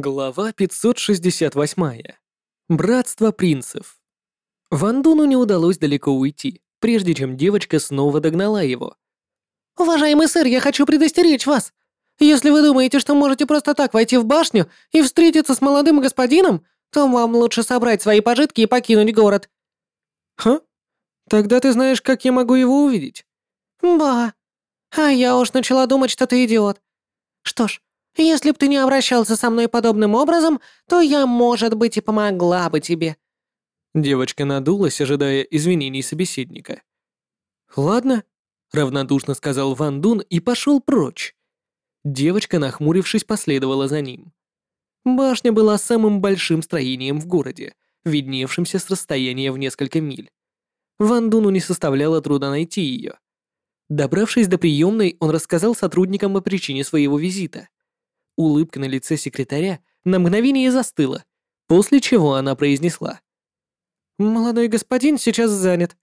Глава 568. Братство принцев. Ван Дуну не удалось далеко уйти, прежде чем девочка снова догнала его. «Уважаемый сэр, я хочу предостеречь вас. Если вы думаете, что можете просто так войти в башню и встретиться с молодым господином, то вам лучше собрать свои пожитки и покинуть город». «Ха? Тогда ты знаешь, как я могу его увидеть?» «Ба. А я уж начала думать, что ты идиот. Что ж, если б ты не обращался со мной подобным образом, то я, может быть, и помогла бы тебе». Девочка надулась, ожидая извинений собеседника. «Ладно», — равнодушно сказал Ван Дун и пошел прочь. Девочка, нахмурившись, последовала за ним. Башня была самым большим строением в городе, видневшимся с расстояния в несколько миль. Ван Дуну не составляло труда найти ее. Добравшись до приемной, он рассказал сотрудникам о причине своего визита. Улыбка на лице секретаря на мгновение застыла, после чего она произнесла. «Молодой господин сейчас занят.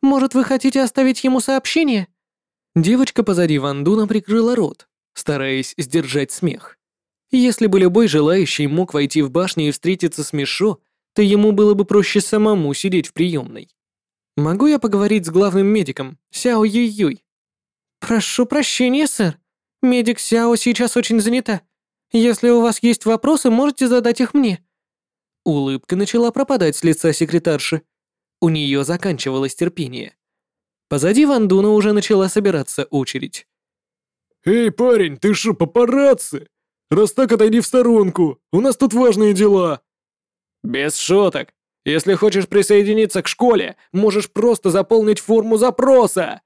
Может, вы хотите оставить ему сообщение?» Девочка позади Вандуна прикрыла рот, стараясь сдержать смех. Если бы любой желающий мог войти в башню и встретиться с Мишо, то ему было бы проще самому сидеть в приемной. «Могу я поговорить с главным медиком, Сяо Юй-Юй?» «Прошу прощения, сэр. Медик Сяо сейчас очень занята. Если у вас есть вопросы, можете задать их мне». Улыбка начала пропадать с лица секретарши. У нее заканчивалось терпение. Позади Ван Дуна уже начала собираться очередь. «Эй, парень, ты шо, папарацци? Раз так, отойди в сторонку, у нас тут важные дела». «Без шуток. Если хочешь присоединиться к школе, можешь просто заполнить форму запроса!»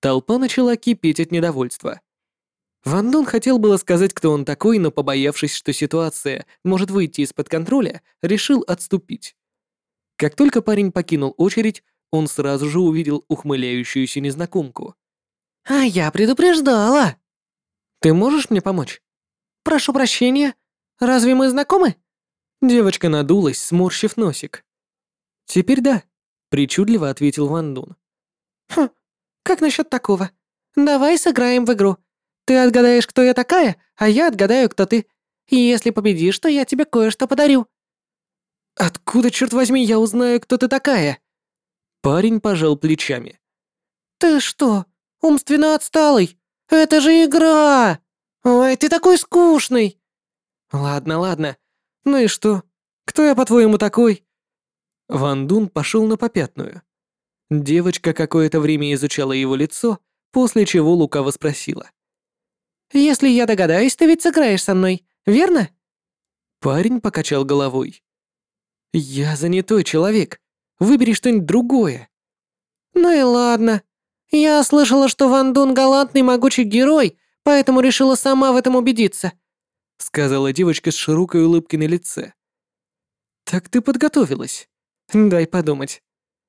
Толпа начала кипеть от недовольства. Ван Дун хотел было сказать, кто он такой, но побоявшись, что ситуация может выйти из-под контроля, решил отступить. Как только парень покинул очередь, он сразу же увидел ухмыляющуюся незнакомку. «А я предупреждала!» «Ты можешь мне помочь?» «Прошу прощения. Разве мы знакомы?» Девочка надулась, сморщив носик. «Теперь да», — причудливо ответил Ван Дун. «Хм, как насчет такого? Давай сыграем в игру. Ты отгадаешь, кто я такая, а я отгадаю, кто ты. И если победишь, то я тебе кое-что подарю». «Откуда, черт возьми, я узнаю, кто ты такая?» Парень пожал плечами. «Ты что, умственно отсталый? Это же игра! Ой, ты такой скучный!» «Ладно, ладно. Ну и что? Кто я, по-твоему, такой?» Ван Дун пошел на попятную. Девочка какое-то время изучала его лицо, после чего лукаво спросила. «Если я догадаюсь, ты ведь сыграешь со мной, верно?» Парень покачал головой. «Я занятой человек. Выбери что-нибудь другое». «Ну и ладно. Я слышала, что Ван Дун галантный могучий герой, поэтому решила сама в этом убедиться», сказала девочка с широкой улыбкой на лице. «Так ты подготовилась. Дай подумать.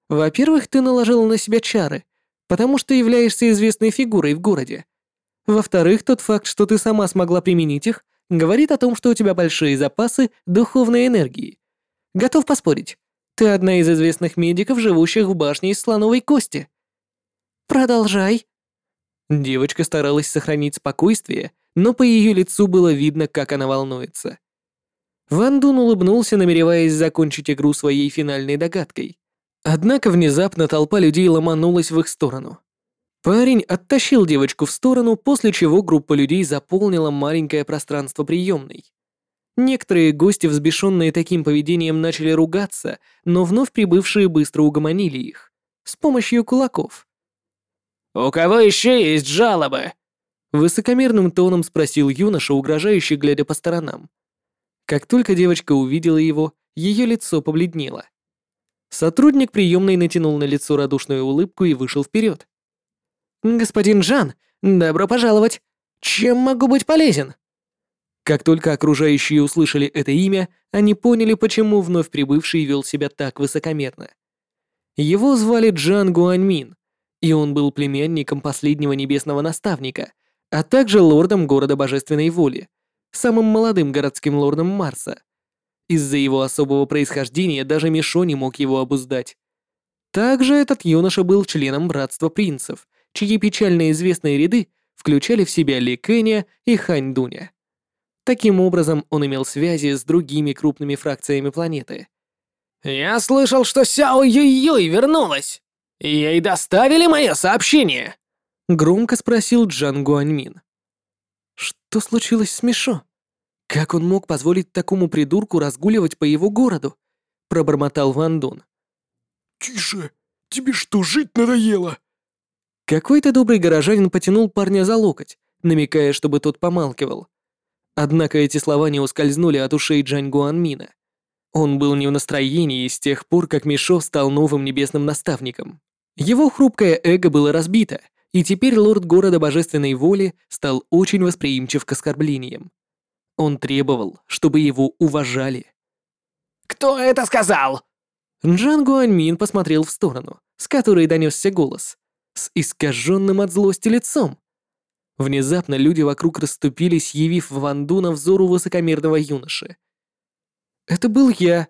Во-первых, ты наложила на себя чары, потому что являешься известной фигурой в городе. Во-вторых, тот факт, что ты сама смогла применить их, говорит о том, что у тебя большие запасы духовной энергии. Готов поспорить, ты одна из известных медиков, живущих в башне из слоновой кости. Продолжай. Девочка старалась сохранить спокойствие, но по ее лицу было видно, как она волнуется. Ван Дун улыбнулся, намереваясь закончить игру своей финальной догадкой. Однако внезапно толпа людей ломанулась в их сторону. Парень оттащил девочку в сторону, после чего группа людей заполнила маленькое пространство приемной. Некоторые гости, взбешенные таким поведением, начали ругаться, но вновь прибывшие быстро угомонили их с помощью кулаков. «У кого еще есть жалобы?» Высокомерным тоном спросил юноша, угрожающий, глядя по сторонам. Как только девочка увидела его, ее лицо побледнело. Сотрудник приемной натянул на лицо радушную улыбку и вышел вперед. «Господин Жан, добро пожаловать! Чем могу быть полезен?» Как только окружающие услышали это имя, они поняли, почему вновь прибывший вел себя так высокомерно. Его звали Джан Гуаньмин, и он был племянником последнего небесного наставника, а также лордом города Божественной Воли, самым молодым городским лордом Марса. Из-за его особого происхождения даже Мишо не мог его обуздать. Также этот юноша был членом Братства Принцев, чьи печально известные ряды включали в себя Ли Кэня и Хань Дуня. Таким образом, он имел связи с другими крупными фракциями планеты. «Я слышал, что Сяо Юй-Юй вернулась. Ей доставили мое сообщение?» Громко спросил Джан Гуаньмин. Что случилось с Мишо? Как он мог позволить такому придурку разгуливать по его городу? Пробормотал Ван Дун. «Тише! Тебе что, жить надоело?» Какой-то добрый горожанин потянул парня за локоть, намекая, чтобы тот помалкивал. Однако эти слова не ускользнули от ушей Джань Гуанмина. Он был не в настроении с тех пор, как Мишо стал новым небесным наставником. Его хрупкое эго было разбито, и теперь лорд города божественной воли стал очень восприимчив к оскорблениям. Он требовал, чтобы его уважали. «Кто это сказал?» Джан Гуаньмин посмотрел в сторону, с которой донесся голос, с искаженным от злости лицом. Внезапно люди вокруг расступились, явив Ван Дуна взору высокомерного юноши. «Это был я.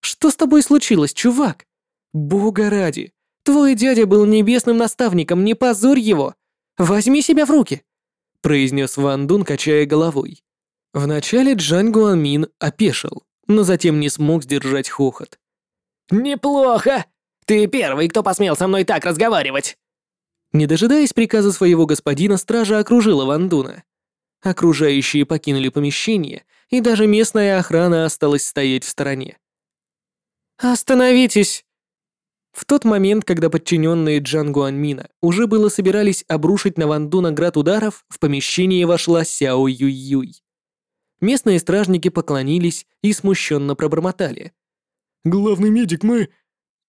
Что с тобой случилось, чувак? Бога ради, твой дядя был небесным наставником, не позорь его. Возьми себя в руки», — произнес Ван Дун, качая головой. Вначале Джан Гуанмин опешил, но затем не смог сдержать хохот. «Неплохо! Ты первый, кто посмел со мной так разговаривать!» Не дожидаясь приказа своего господина, стража окружила Вандуна. Окружающие покинули помещение, и даже местная охрана осталась стоять в стороне. «Остановитесь!» В тот момент, когда подчиненные Джан Гуанмина уже было собирались обрушить на Вандуна град ударов, в помещение вошла Сяо Юй-Юй. Местные стражники поклонились и смущенно пробормотали. «Главный медик, мы...»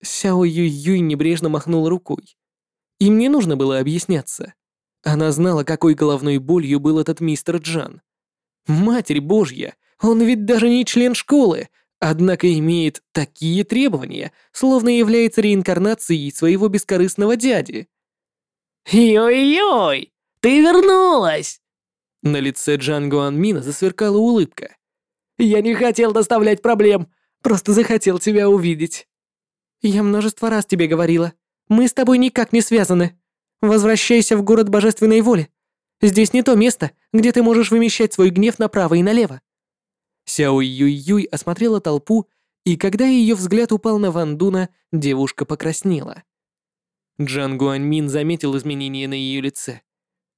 Сяо Юй-Юй небрежно махнул рукой. Им не нужно было объясняться. Она знала, какой головной болью был этот мистер Джан. Матерь Божья, он ведь даже не член школы, однако имеет такие требования, словно является реинкарнацией своего бескорыстного дяди. «Йой-йой, ты вернулась!» На лице Джан Гуанмина засверкала улыбка. «Я не хотел доставлять проблем, просто захотел тебя увидеть». «Я множество раз тебе говорила, мы с тобой никак не связаны. Возвращайся в город божественной воли. Здесь не то место, где ты можешь вымещать свой гнев направо и налево». Сяо Юй-Юй осмотрела толпу, и когда ее взгляд упал на Ван Дуна, девушка покраснела. Джан Гуаньмин заметил изменения на ее лице.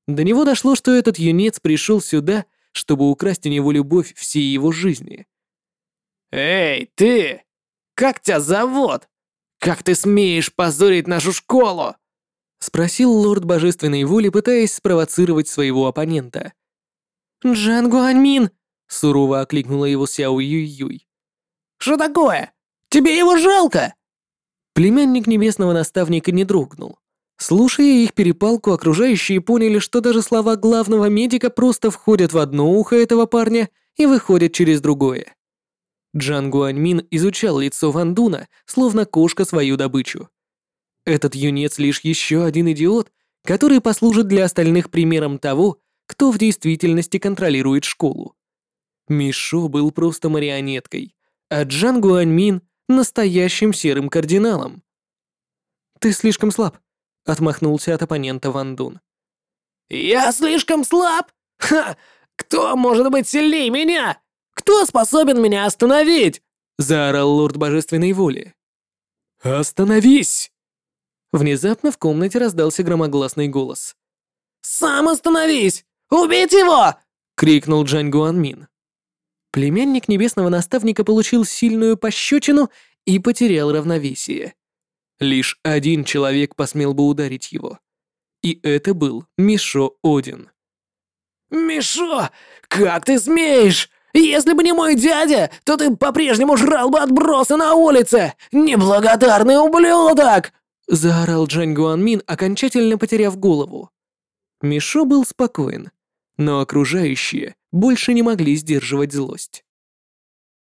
До него дошло, что этот юнец пришел сюда, чтобы украсть у него любовь всей его жизни. «Эй, ты! Как тебя зовут? Как ты смеешь позорить нашу школу?» Спросил лорд божественной воли, пытаясь спровоцировать своего оппонента. «Джан Гуаньмин!» — сурово окликнула его Сяо Юй-Юй. «Что такое? Тебе его жалко?» Племянник небесного наставника не дрогнул. Слушая их перепалку, окружающие поняли, что даже слова главного медика просто входят в одно ухо этого парня и выходят через другое. Джан Гуаньмин изучал лицо Ван Дуна, словно кошка свою добычу. Этот юнец лишь еще один идиот, который послужит для остальных примером того, кто в действительности контролирует школу. Мишо был просто марионеткой, а Джан Гуаньмин — настоящим серым кардиналом. «Ты слишком слаб», — отмахнулся от оппонента Ван Дун. «Я слишком слаб? Ха! Кто может быть сильнее меня? Кто способен меня остановить?» — заорал лорд божественной воли. «Остановись!» Внезапно в комнате раздался громогласный голос. «Сам остановись! Убить его!» — крикнул Джань Гуанмин. Племянник небесного наставника получил сильную пощечину и потерял равновесие. Лишь один человек посмел бы ударить его. И это был Мишо Один. «Мишо, как ты смеешь? Если бы не мой дядя, то ты по-прежнему жрал бы отбросы на улице! Неблагодарный ублюдок!» Заорал Джань Гуанмин, окончательно потеряв голову. Мишо был спокоен, но окружающие больше не могли сдерживать злость.